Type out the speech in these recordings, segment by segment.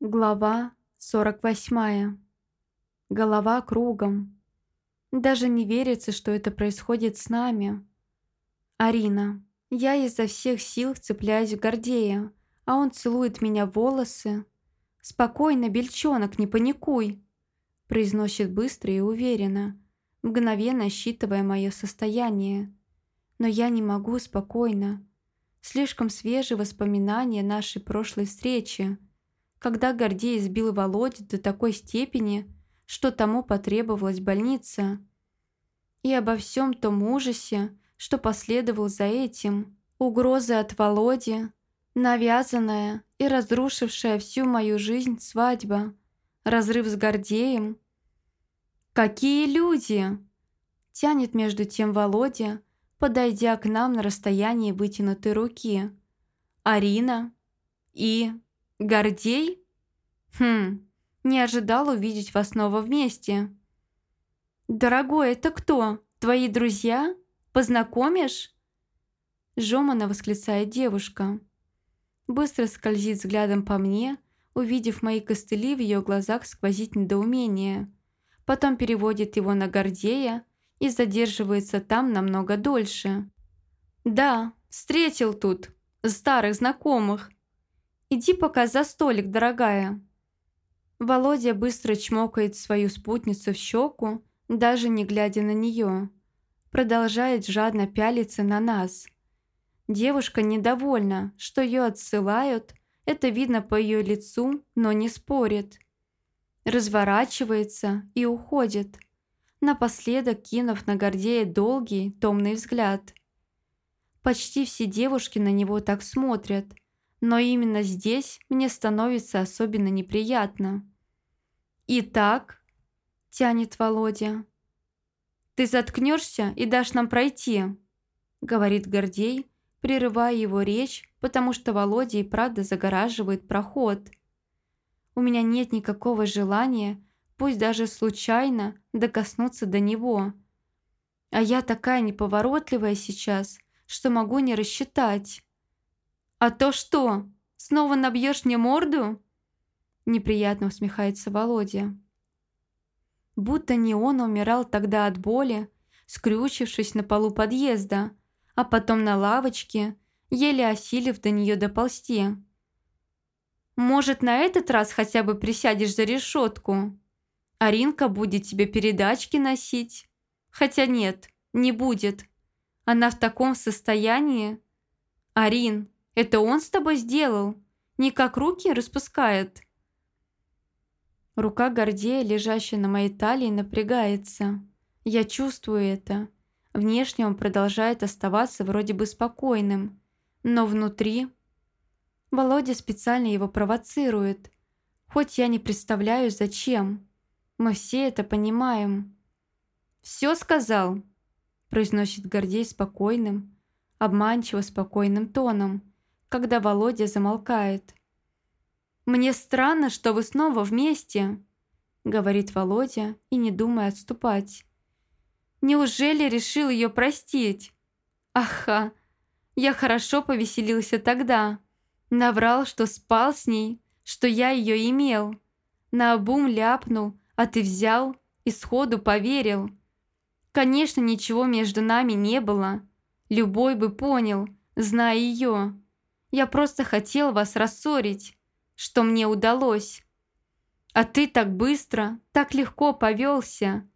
Глава 48. Голова кругом. Даже не верится, что это происходит с нами. Арина. Я изо всех сил цепляюсь в Гордея, а он целует меня в волосы. «Спокойно, бельчонок, не паникуй!» произносит быстро и уверенно, мгновенно считывая мое состояние. Но я не могу спокойно. Слишком свежие воспоминания нашей прошлой встречи – когда Гордей избил Володю до такой степени, что тому потребовалась больница. И обо всем том ужасе, что последовал за этим, угрозы от Володи, навязанная и разрушившая всю мою жизнь свадьба, разрыв с Гордеем. «Какие люди!» Тянет между тем Володя, подойдя к нам на расстоянии вытянутой руки. «Арина и Гордей? Хм, не ожидал увидеть вас снова вместе. Дорогой, это кто? Твои друзья? Познакомишь? Жомана восклицает девушка. Быстро скользит взглядом по мне, увидев мои костыли, в ее глазах сквозит недоумение. Потом переводит его на Гордея и задерживается там намного дольше. «Да, встретил тут, старых знакомых», «Иди пока за столик, дорогая». Володя быстро чмокает свою спутницу в щеку, даже не глядя на нее. Продолжает жадно пялиться на нас. Девушка недовольна, что ее отсылают, это видно по ее лицу, но не спорит. Разворачивается и уходит, напоследок кинув на Гордея долгий, томный взгляд. Почти все девушки на него так смотрят – но именно здесь мне становится особенно неприятно. «Итак», — тянет Володя, — «ты заткнешься и дашь нам пройти», — говорит Гордей, прерывая его речь, потому что Володя и правда загораживает проход. У меня нет никакого желания, пусть даже случайно, докоснуться до него. А я такая неповоротливая сейчас, что могу не рассчитать. «А то что, снова набьешь мне морду?» Неприятно усмехается Володя. Будто не он умирал тогда от боли, скрючившись на полу подъезда, а потом на лавочке, еле осилив до нее доползти. «Может, на этот раз хотя бы присядешь за решетку? Аринка будет тебе передачки носить? Хотя нет, не будет. Она в таком состоянии. Арин, это он с тобой сделал? Никак руки распускает?» Рука Гордея, лежащая на моей талии, напрягается. Я чувствую это. Внешне он продолжает оставаться вроде бы спокойным. Но внутри... Володя специально его провоцирует. Хоть я не представляю, зачем. Мы все это понимаем. «Все сказал?» произносит Гордей спокойным, обманчиво спокойным тоном когда Володя замолкает. «Мне странно, что вы снова вместе», — говорит Володя и не думая отступать. «Неужели решил ее простить? Аха, я хорошо повеселился тогда. Наврал, что спал с ней, что я ее имел. Наобум ляпнул, а ты взял и сходу поверил. Конечно, ничего между нами не было. Любой бы понял, зная ее. Я просто хотел вас рассорить, что мне удалось. А ты так быстро, так легко повелся,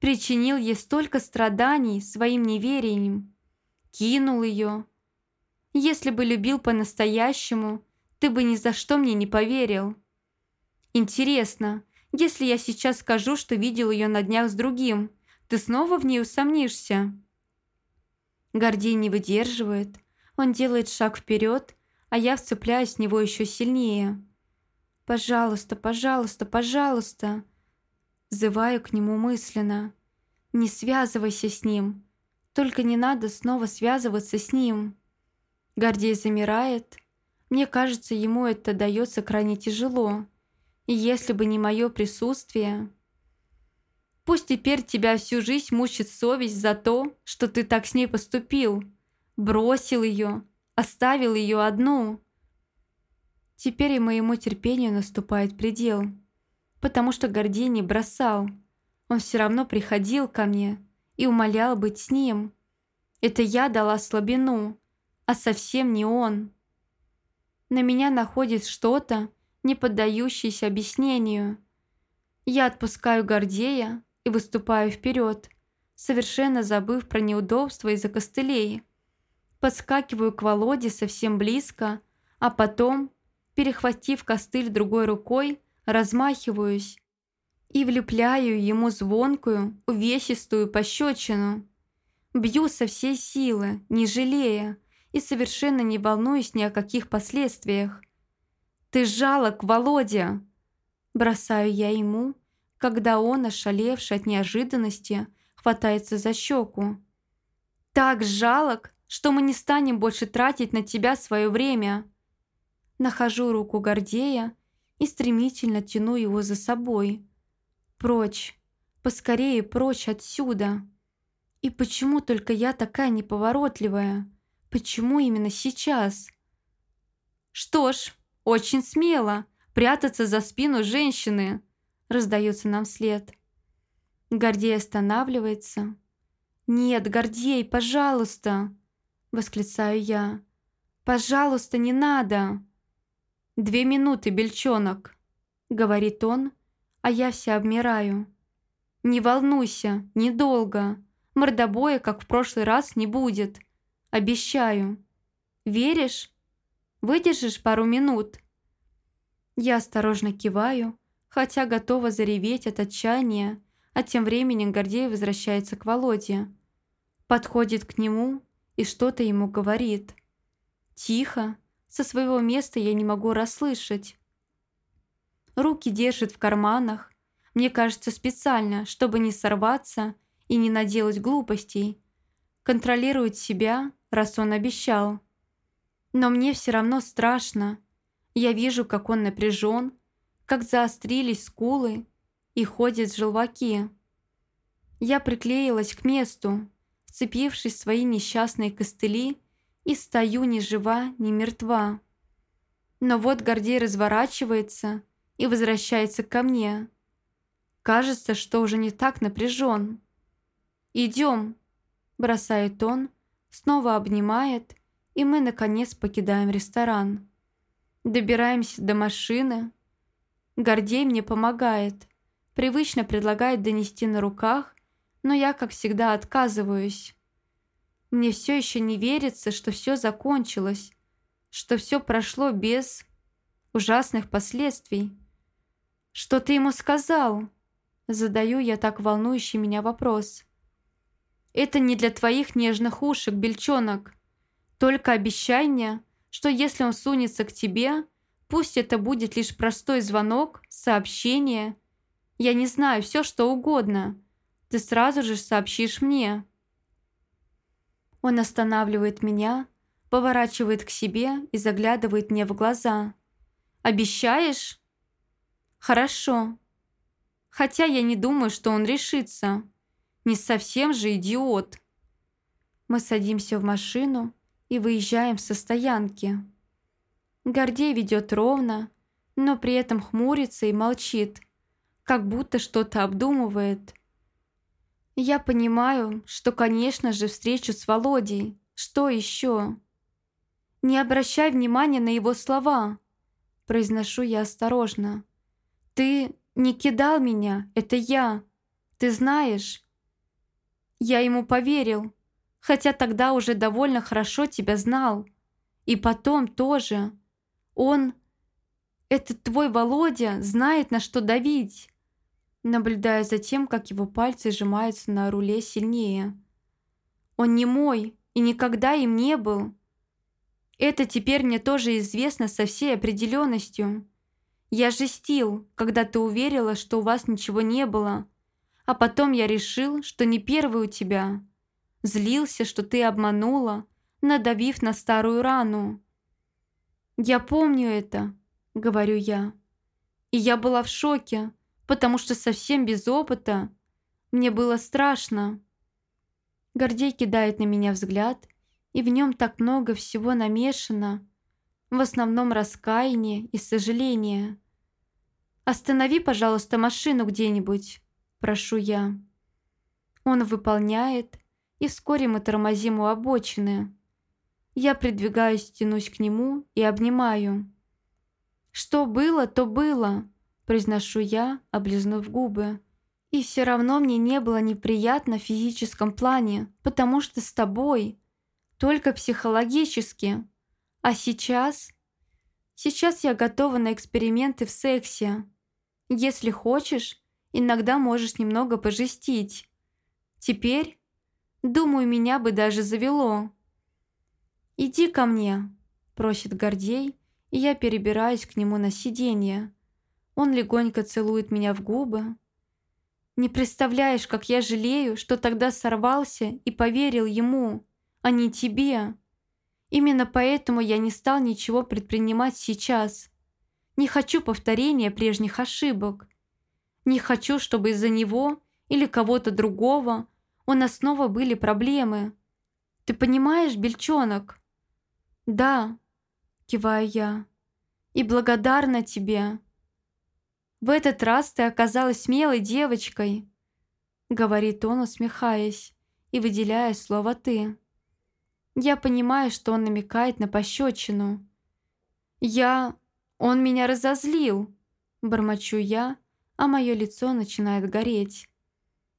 причинил ей столько страданий своим неверием, кинул ее. Если бы любил по-настоящему, ты бы ни за что мне не поверил. Интересно, если я сейчас скажу, что видел ее на днях с другим, ты снова в ней усомнишься?» Гордей не выдерживает, он делает шаг вперед, а я вцепляюсь в него еще сильнее. «Пожалуйста, пожалуйста, пожалуйста!» Зываю к нему мысленно. «Не связывайся с ним. Только не надо снова связываться с ним». Гордей замирает. Мне кажется, ему это дается крайне тяжело. И если бы не мое присутствие... Пусть теперь тебя всю жизнь мучит совесть за то, что ты так с ней поступил бросил ее, оставил ее одну. Теперь и моему терпению наступает предел, потому что Гордей не бросал. Он все равно приходил ко мне и умолял быть с ним. Это я дала слабину, а совсем не он. На меня находит что-то, не поддающееся объяснению. Я отпускаю Гордея и выступаю вперед, совершенно забыв про неудобства из-за костылей. Подскакиваю к Володе совсем близко, а потом, перехватив костыль другой рукой, размахиваюсь и влепляю ему звонкую, увесистую пощечину. Бью со всей силы, не жалея, и совершенно не волнуюсь ни о каких последствиях. «Ты жалок, Володя!» Бросаю я ему, когда он, ошалевший от неожиданности, хватается за щеку. «Так жалок, что мы не станем больше тратить на тебя свое время!» Нахожу руку Гордея и стремительно тяну его за собой. Прочь, поскорее прочь отсюда. И почему только я такая неповоротливая? Почему именно сейчас? Что ж, очень смело прятаться за спину женщины, раздается нам вслед. Гордей останавливается. «Нет, Гордей, пожалуйста!» Восклицаю я. «Пожалуйста, не надо!» «Две минуты, бельчонок!» Говорит он, а я вся обмираю. «Не волнуйся, недолго. Мордобоя, как в прошлый раз, не будет. Обещаю. Веришь? Выдержишь пару минут?» Я осторожно киваю, хотя готова зареветь от отчаяния, а тем временем Гордей возвращается к Володе. Подходит к нему и что-то ему говорит. Тихо, со своего места я не могу расслышать. Руки держит в карманах, мне кажется, специально, чтобы не сорваться и не наделать глупостей. Контролирует себя, раз он обещал. Но мне все равно страшно. Я вижу, как он напряжен, как заострились скулы и ходят желваки. Я приклеилась к месту, вцепившись в свои несчастные костыли, и стою ни жива, ни мертва. Но вот Гордей разворачивается и возвращается ко мне. Кажется, что уже не так напряжен. «Идем», – бросает он, снова обнимает, и мы, наконец, покидаем ресторан. Добираемся до машины, Гордей мне помогает. Привычно предлагает донести на руках, но я, как всегда, отказываюсь. Мне все еще не верится, что все закончилось, что все прошло без ужасных последствий. «Что ты ему сказал?» Задаю я так волнующий меня вопрос. «Это не для твоих нежных ушек, бельчонок. Только обещай мне, что если он сунется к тебе, Пусть это будет лишь простой звонок, сообщение. Я не знаю, все что угодно. Ты сразу же сообщишь мне. Он останавливает меня, поворачивает к себе и заглядывает мне в глаза. «Обещаешь?» «Хорошо. Хотя я не думаю, что он решится. Не совсем же идиот». Мы садимся в машину и выезжаем со стоянки. Гордей ведет ровно, но при этом хмурится и молчит, как будто что-то обдумывает. Я понимаю, что, конечно же, встречу с Володей. Что еще? Не обращай внимания на его слова, произношу я осторожно. Ты не кидал меня, это я. Ты знаешь? Я ему поверил, хотя тогда уже довольно хорошо тебя знал. И потом тоже. Он, этот твой Володя, знает, на что давить. Наблюдая за тем, как его пальцы сжимаются на руле сильнее. Он не мой и никогда им не был. Это теперь мне тоже известно со всей определенностью. Я жестил, когда ты уверила, что у вас ничего не было. А потом я решил, что не первый у тебя. Злился, что ты обманула, надавив на старую рану. «Я помню это», — говорю я. И я была в шоке, потому что совсем без опыта. Мне было страшно. Гордей кидает на меня взгляд, и в нем так много всего намешано. В основном раскаяние и сожаление. «Останови, пожалуйста, машину где-нибудь», – прошу я. Он выполняет, и вскоре мы тормозим у обочины. Я придвигаюсь, тянусь к нему и обнимаю. «Что было, то было», – произношу я, облизнув губы. «И все равно мне не было неприятно в физическом плане, потому что с тобой, только психологически. А сейчас? Сейчас я готова на эксперименты в сексе. Если хочешь, иногда можешь немного пожестить. Теперь, думаю, меня бы даже завело». «Иди ко мне», – просит Гордей, и я перебираюсь к нему на сиденье. Он легонько целует меня в губы. «Не представляешь, как я жалею, что тогда сорвался и поверил ему, а не тебе. Именно поэтому я не стал ничего предпринимать сейчас. Не хочу повторения прежних ошибок. Не хочу, чтобы из-за него или кого-то другого у нас снова были проблемы. Ты понимаешь, бельчонок?» «Да», – киваю я, – «и благодарна тебе. В этот раз ты оказалась смелой девочкой», – говорит он, усмехаясь и выделяя слово «ты». Я понимаю, что он намекает на пощечину. «Я... он меня разозлил», – бормочу я, а мое лицо начинает гореть.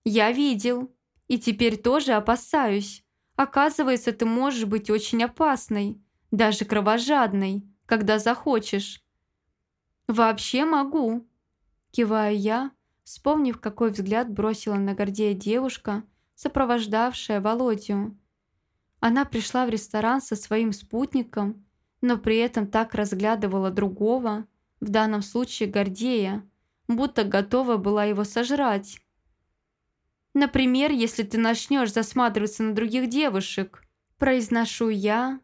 «Я видел, и теперь тоже опасаюсь. Оказывается, ты можешь быть очень опасной даже кровожадной, когда захочешь». «Вообще могу», – киваю я, вспомнив, какой взгляд бросила на Гордея девушка, сопровождавшая Володю. Она пришла в ресторан со своим спутником, но при этом так разглядывала другого, в данном случае Гордея, будто готова была его сожрать. «Например, если ты начнешь засматриваться на других девушек», произношу я,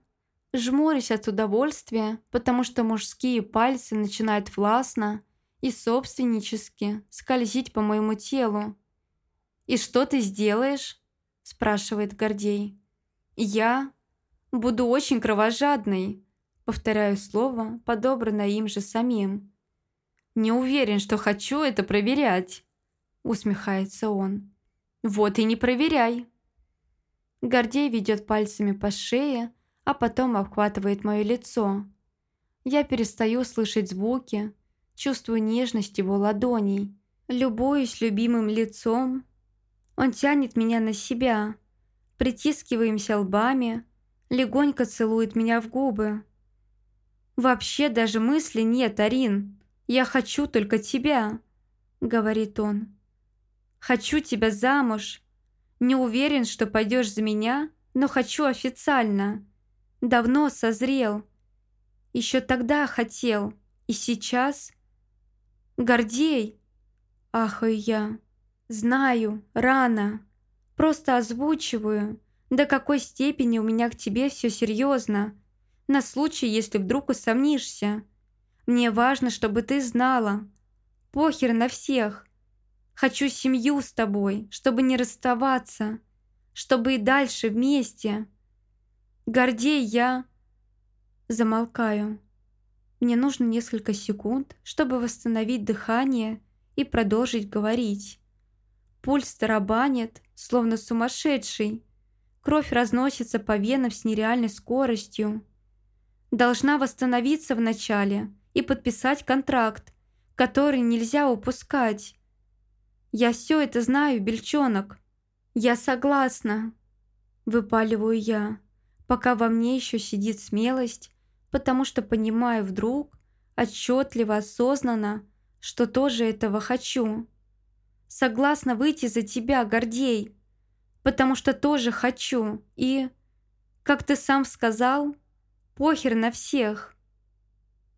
Жмурюсь от удовольствия, потому что мужские пальцы начинают властно и собственнически скользить по моему телу. «И что ты сделаешь?» – спрашивает Гордей. «Я буду очень кровожадной», – повторяю слово, подобранное им же самим. «Не уверен, что хочу это проверять», – усмехается он. «Вот и не проверяй». Гордей ведет пальцами по шее, а потом обхватывает мое лицо. Я перестаю слышать звуки, чувствую нежность его ладоней, любуюсь любимым лицом. Он тянет меня на себя, притискиваемся лбами, легонько целует меня в губы. «Вообще даже мысли нет, Арин. Я хочу только тебя», — говорит он. «Хочу тебя замуж. Не уверен, что пойдешь за меня, но хочу официально. Давно созрел. Еще тогда хотел. И сейчас... Гордей! Ахаю я. Знаю, рано. Просто озвучиваю. До какой степени у меня к тебе все серьезно. На случай, если вдруг усомнишься. Мне важно, чтобы ты знала. Похер на всех. Хочу семью с тобой, чтобы не расставаться. Чтобы и дальше вместе. Гордей, я...» Замолкаю. Мне нужно несколько секунд, чтобы восстановить дыхание и продолжить говорить. Пульс тарабанит, словно сумасшедший. Кровь разносится по венам с нереальной скоростью. Должна восстановиться вначале и подписать контракт, который нельзя упускать. Я все это знаю, Бельчонок. Я согласна. Выпаливаю я пока во мне еще сидит смелость, потому что понимаю вдруг, отчетливо, осознанно, что тоже этого хочу. Согласна выйти за тебя, Гордей, потому что тоже хочу и, как ты сам сказал, похер на всех.